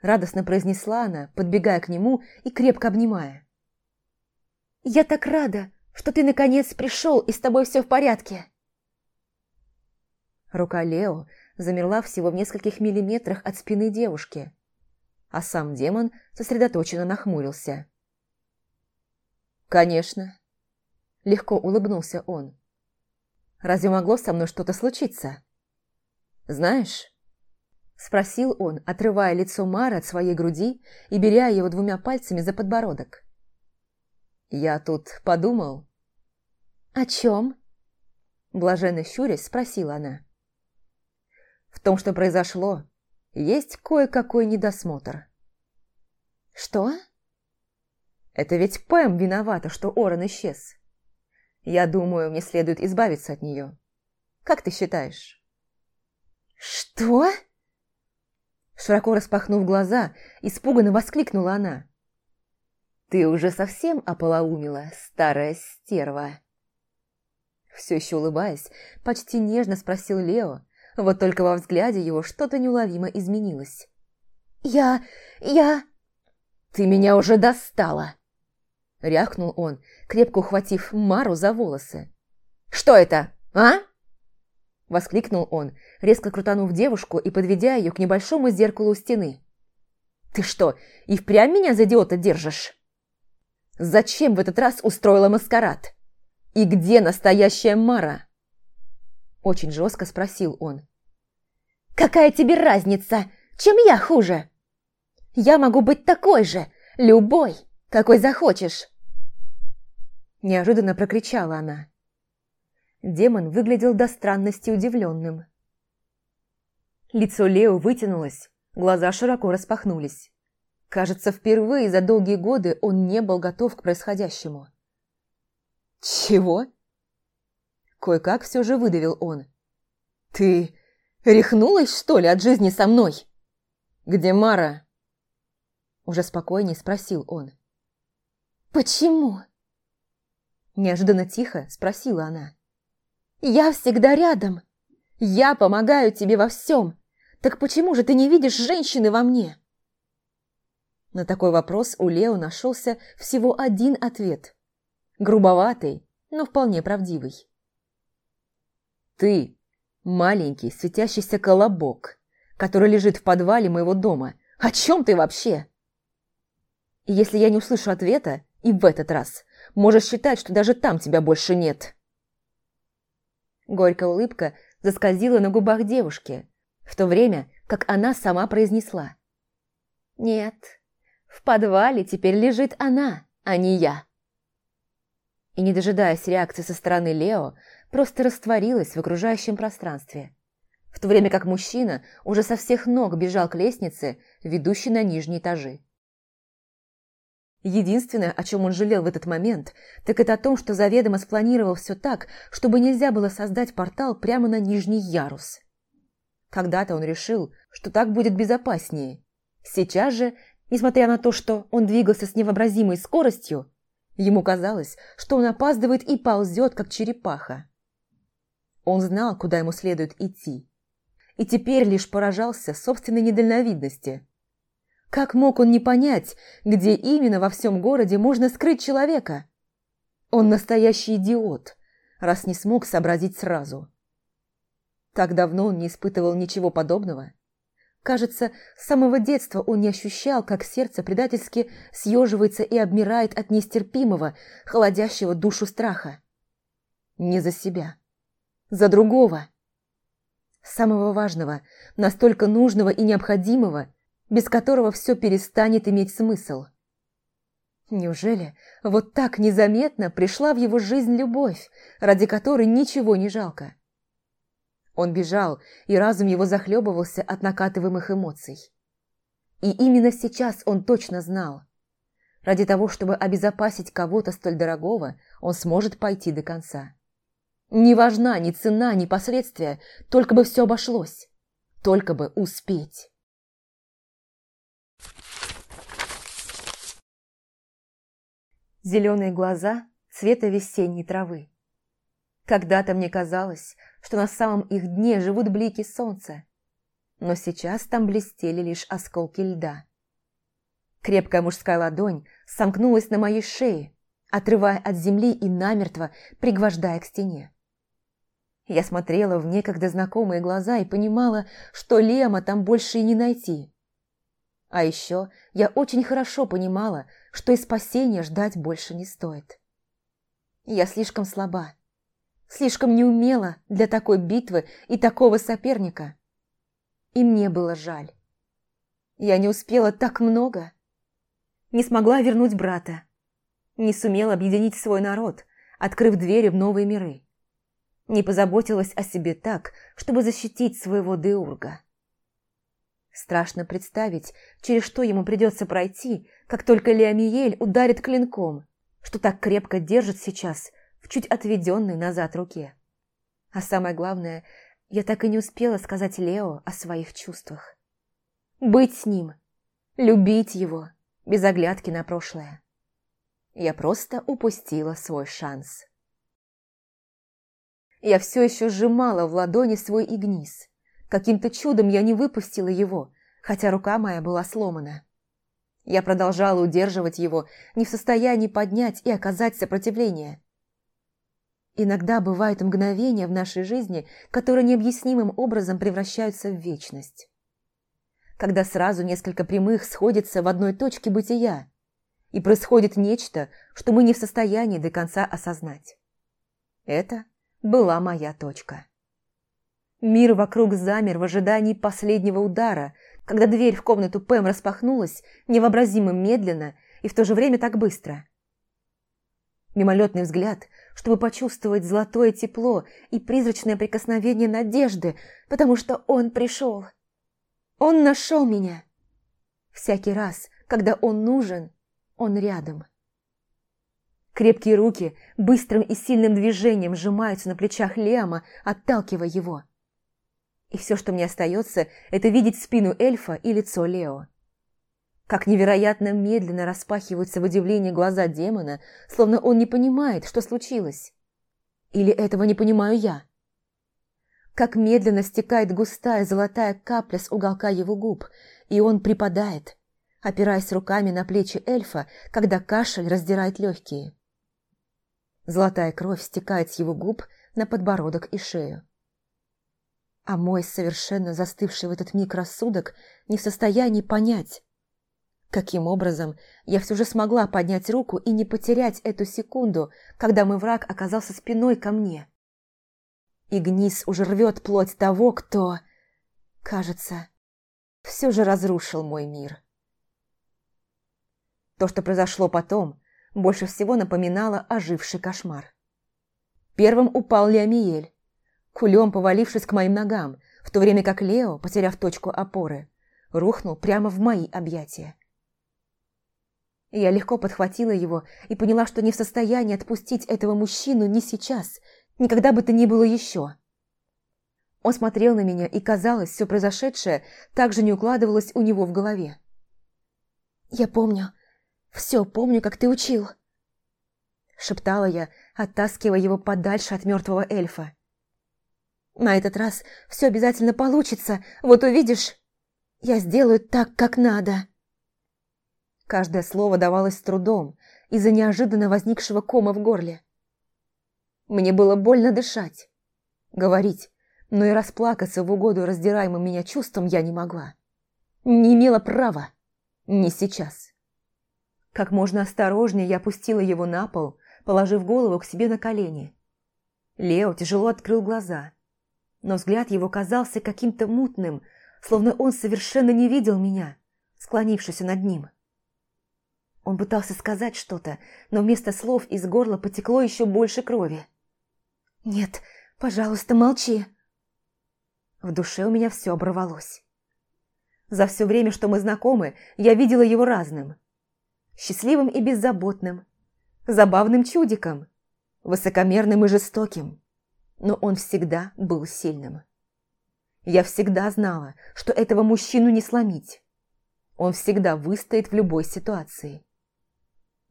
Радостно произнесла она, подбегая к нему и крепко обнимая. «Я так рада, что ты наконец пришел и с тобой все в порядке!» Рука Лео замерла всего в нескольких миллиметрах от спины девушки, а сам демон сосредоточенно нахмурился. «Конечно!» – легко улыбнулся он. «Разве могло со мной что-то случиться?» «Знаешь, Спросил он, отрывая лицо Мары от своей груди и беря его двумя пальцами за подбородок. «Я тут подумал». «О чем?» Блаженно щурясь спросила она. «В том, что произошло, есть кое-какой недосмотр». «Что?» «Это ведь Пэм виновата, что Орен исчез. Я думаю, мне следует избавиться от нее. Как ты считаешь?»
«Что?»
Широко распахнув глаза, испуганно воскликнула она. «Ты уже совсем ополоумила, старая стерва?» Все еще улыбаясь, почти нежно спросил Лео, вот только во взгляде его что-то неуловимо изменилось.
«Я... я...»
«Ты меня уже достала!» Рявкнул он, крепко ухватив Мару за волосы. «Что это, а?» Воскликнул он, резко крутанув девушку и подведя ее к небольшому зеркалу у стены. «Ты что, и впрямь меня за идиота держишь?» «Зачем в этот раз устроила маскарад? И где настоящая Мара?» Очень жестко спросил он.
«Какая тебе разница? Чем я хуже? Я могу быть такой же, любой, какой захочешь!»
Неожиданно прокричала она. Демон выглядел до странности удивленным. Лицо Лео вытянулось, глаза широко распахнулись. Кажется, впервые за долгие годы он не был готов к происходящему. «Чего?» Кое-как все же выдавил он. «Ты рехнулась, что ли, от жизни со мной? Где Мара?» Уже спокойнее спросил он.
«Почему?»
Неожиданно тихо спросила она. «Я всегда рядом. Я помогаю тебе во всем. Так почему же ты не видишь женщины во мне?» На такой вопрос у Лео нашелся всего один ответ. Грубоватый, но вполне правдивый. «Ты – маленький светящийся колобок, который лежит в подвале моего дома. О чем ты вообще?» И если я не услышу ответа, и в этот раз, можешь считать, что даже там тебя больше нет. Горькая улыбка заскользила на губах девушки, в то время как она сама произнесла. «Нет, в подвале теперь лежит она, а не я». И, не дожидаясь реакции со стороны Лео, просто растворилась в окружающем пространстве, в то время как мужчина уже со всех ног бежал к лестнице, ведущей на нижние этажи. Единственное, о чем он жалел в этот момент, так это о том, что заведомо спланировал все так, чтобы нельзя было создать портал прямо на нижний ярус. Когда-то он решил, что так будет безопаснее. Сейчас же, несмотря на то, что он двигался с невообразимой скоростью, ему казалось, что он опаздывает и ползет, как черепаха. Он знал, куда ему следует идти. И теперь лишь поражался собственной недальновидности – как мог он не понять, где именно во всем городе можно скрыть человека? Он настоящий идиот, раз не смог сообразить сразу. Так давно он не испытывал ничего подобного. Кажется, с самого детства он не ощущал, как сердце предательски съеживается и обмирает от нестерпимого, холодящего душу страха. Не за себя. За другого. Самого важного, настолько нужного и необходимого, без которого все перестанет иметь смысл. Неужели вот так незаметно пришла в его жизнь любовь, ради которой ничего не жалко? Он бежал, и разум его захлебывался от накатываемых эмоций. И именно сейчас он точно знал. Ради того, чтобы обезопасить кого-то столь дорогого, он сможет пойти до конца. Не важна ни цена, ни последствия, только бы все обошлось, только бы успеть. Зеленые глаза цвета весенней травы. Когда-то мне казалось, что на самом их дне живут блики солнца, но сейчас там блестели лишь осколки льда. Крепкая мужская ладонь сомкнулась на моей шее, отрывая от земли и намертво пригвождая к стене. Я смотрела в некогда знакомые глаза и понимала, что Лема там больше и не найти. А еще я очень хорошо понимала, что и спасения ждать больше не стоит. Я слишком слаба, слишком неумела для такой битвы и такого соперника. И мне было жаль. Я не успела так много. Не смогла вернуть брата. Не сумела объединить свой народ, открыв двери в новые миры. Не позаботилась о себе так, чтобы защитить своего Деурга. Страшно представить, через что ему придется пройти, как только Леомиель ударит клинком, что так крепко держит сейчас в чуть отведенной назад руке. А самое главное, я так и не успела сказать Лео о своих чувствах. Быть с ним, любить его, без оглядки на прошлое. Я просто упустила свой шанс. Я все еще сжимала в ладони свой игнис – Каким-то чудом я не выпустила его, хотя рука моя была сломана. Я продолжала удерживать его, не в состоянии поднять и оказать сопротивление. Иногда бывают мгновения в нашей жизни, которые необъяснимым образом превращаются в вечность. Когда сразу несколько прямых сходятся в одной точке бытия, и происходит нечто, что мы не в состоянии до конца осознать. Это была моя точка. Мир вокруг замер в ожидании последнего удара, когда дверь в комнату Пэм распахнулась невообразимо медленно и в то же время так быстро. Мимолетный взгляд, чтобы почувствовать золотое тепло и призрачное прикосновение надежды, потому что он пришел. Он нашел меня. Всякий раз, когда он нужен, он рядом. Крепкие руки быстрым и сильным движением сжимаются на плечах Лиама, отталкивая его и все, что мне остается, это видеть спину эльфа и лицо Лео. Как невероятно медленно распахиваются в удивлении глаза демона, словно он не понимает, что случилось. Или этого не понимаю я? Как медленно стекает густая золотая капля с уголка его губ, и он припадает, опираясь руками на плечи эльфа, когда кашель раздирает легкие. Золотая кровь стекает с его губ на подбородок и шею. А мой совершенно застывший в этот миг рассудок не в состоянии понять, каким образом я все же смогла поднять руку и не потерять эту секунду, когда мой враг оказался спиной ко мне. Игнис уже рвет плоть того, кто, кажется, все же разрушил мой мир. То, что произошло потом, больше всего напоминало оживший кошмар. Первым упал Леомиель, кулем повалившись к моим ногам, в то время как Лео, потеряв точку опоры, рухнул прямо в мои объятия. Я легко подхватила его и поняла, что не в состоянии отпустить этого мужчину ни сейчас, никогда бы то ни было еще. Он смотрел на меня, и, казалось, все произошедшее также не укладывалось у него в голове. «Я помню, все помню, как ты учил», – шептала я, оттаскивая его подальше от мертвого эльфа. На этот раз все обязательно получится, вот увидишь. Я сделаю так, как надо. Каждое слово давалось с трудом из-за неожиданно возникшего кома в горле. Мне было больно дышать, говорить, но и расплакаться в угоду раздираемым меня чувством я не могла. Не имела права. Не сейчас. Как можно осторожнее я опустила его на пол, положив голову к себе на колени. Лео тяжело открыл глаза но взгляд его казался каким-то мутным, словно он совершенно не видел меня, склонившись над ним. Он пытался сказать что-то, но вместо слов из горла потекло еще больше крови. «Нет, пожалуйста, молчи!» В душе у меня все оборвалось. За все время, что мы знакомы, я видела его разным. Счастливым и беззаботным, забавным чудиком, высокомерным и жестоким но он всегда был сильным. Я всегда знала, что этого мужчину не сломить. Он всегда выстоит в любой ситуации.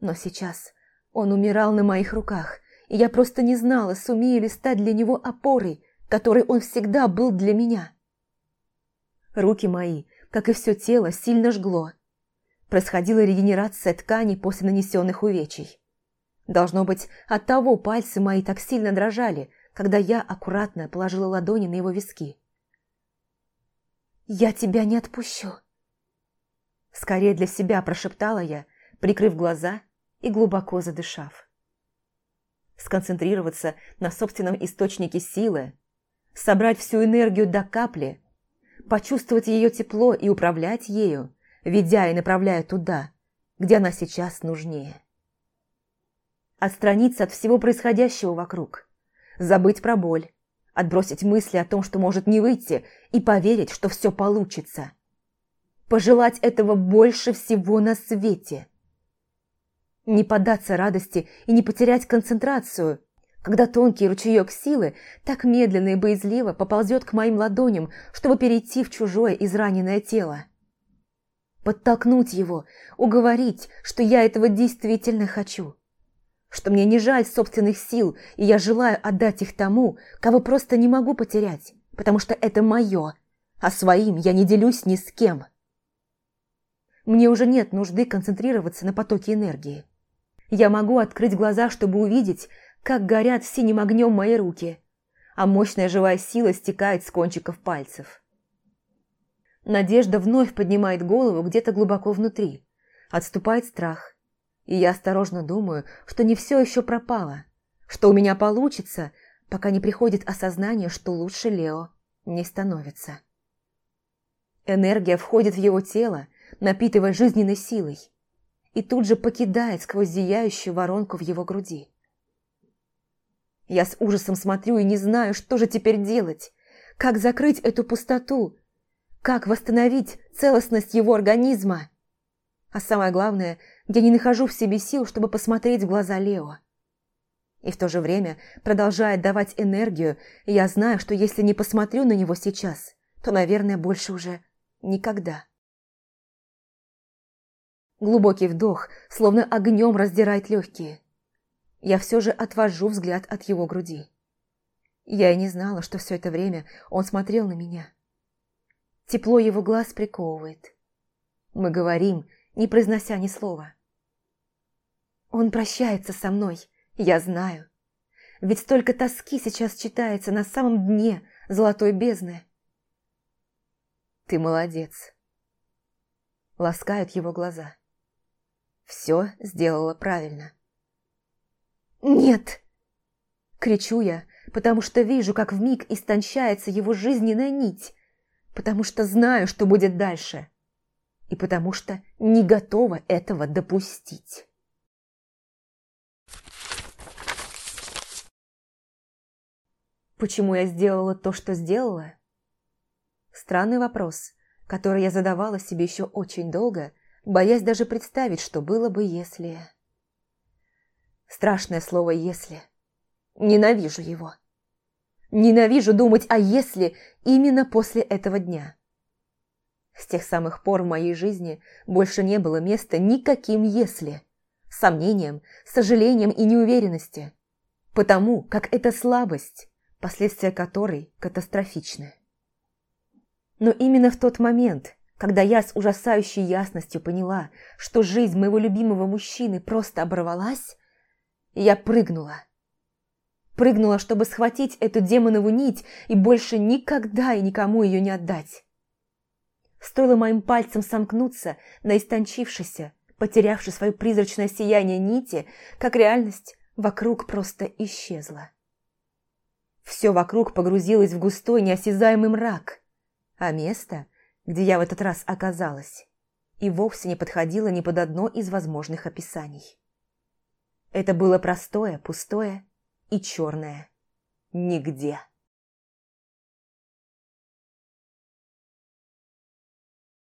Но сейчас он умирал на моих руках, и я просто не знала, сумею ли стать для него опорой, которой он всегда был для меня. Руки мои, как и все тело, сильно жгло. Происходила регенерация тканей после нанесенных увечий. Должно быть, от того пальцы мои так сильно дрожали, когда я аккуратно положила ладони на его виски. «Я тебя не отпущу!» Скорее для себя прошептала я, прикрыв глаза и глубоко задышав. Сконцентрироваться на собственном источнике силы, собрать всю энергию до капли, почувствовать ее тепло и управлять ею, ведя и направляя туда, где она сейчас нужнее. Отстраниться от всего происходящего вокруг – забыть про боль, отбросить мысли о том, что может не выйти, и поверить, что все получится. Пожелать этого больше всего на свете. Не поддаться радости и не потерять концентрацию, когда тонкий ручеек силы так медленно и боязливо поползет к моим ладоням, чтобы перейти в чужое израненное тело. Подтолкнуть его, уговорить, что я этого действительно хочу что мне не жаль собственных сил, и я желаю отдать их тому, кого просто не могу потерять, потому что это мое, а своим я не делюсь ни с кем. Мне уже нет нужды концентрироваться на потоке энергии. Я могу открыть глаза, чтобы увидеть, как горят синим огнем мои руки, а мощная живая сила стекает с кончиков пальцев. Надежда вновь поднимает голову где-то глубоко внутри. Отступает страх и я осторожно думаю, что не все еще пропало, что у меня получится, пока не приходит осознание, что лучше Лео не становится. Энергия входит в его тело, напитывая жизненной силой, и тут же покидает сквозь зияющую воронку в его груди. Я с ужасом смотрю и не знаю, что же теперь делать, как закрыть эту пустоту, как восстановить целостность его организма. А самое главное, я не нахожу в себе сил, чтобы посмотреть в глаза Лео. И в то же время, продолжая давать энергию, я знаю, что если не посмотрю на него сейчас, то, наверное, больше уже никогда. Глубокий вдох, словно огнем раздирает легкие. Я все же отвожу взгляд от его груди. Я и не знала, что все это время он смотрел на меня. Тепло его глаз приковывает. Мы говорим, не произнося ни слова. Он прощается со мной, я знаю. Ведь столько тоски сейчас читается на самом дне золотой бездны. Ты молодец. Ласкают его глаза. Все сделала правильно. «Нет!» Кричу я, потому что вижу, как вмиг истончается его жизненная нить, потому что знаю, что будет дальше, и потому что не готова этого допустить. Почему я сделала то, что сделала? Странный вопрос, который я задавала себе еще очень долго, боясь даже представить, что было бы, если... Страшное слово «если». Ненавижу его. Ненавижу думать о «если» именно после этого дня. С тех самых пор в моей жизни больше не было места никаким «если», сомнениям, сожалениям и неуверенности, потому как это слабость, последствия которой катастрофичны. Но именно в тот момент, когда я с ужасающей ясностью поняла, что жизнь моего любимого мужчины просто оборвалась, я прыгнула. Прыгнула, чтобы схватить эту демонову нить и больше никогда и никому ее не отдать. Стоило моим пальцем сомкнуться на истончившейся, потерявшей свое призрачное сияние нити, как реальность вокруг просто исчезла. Все вокруг погрузилось в густой неосязаемый мрак, а место, где я в этот раз оказалась, и вовсе не подходило ни под одно из возможных описаний. Это было простое, пустое и черное. Нигде.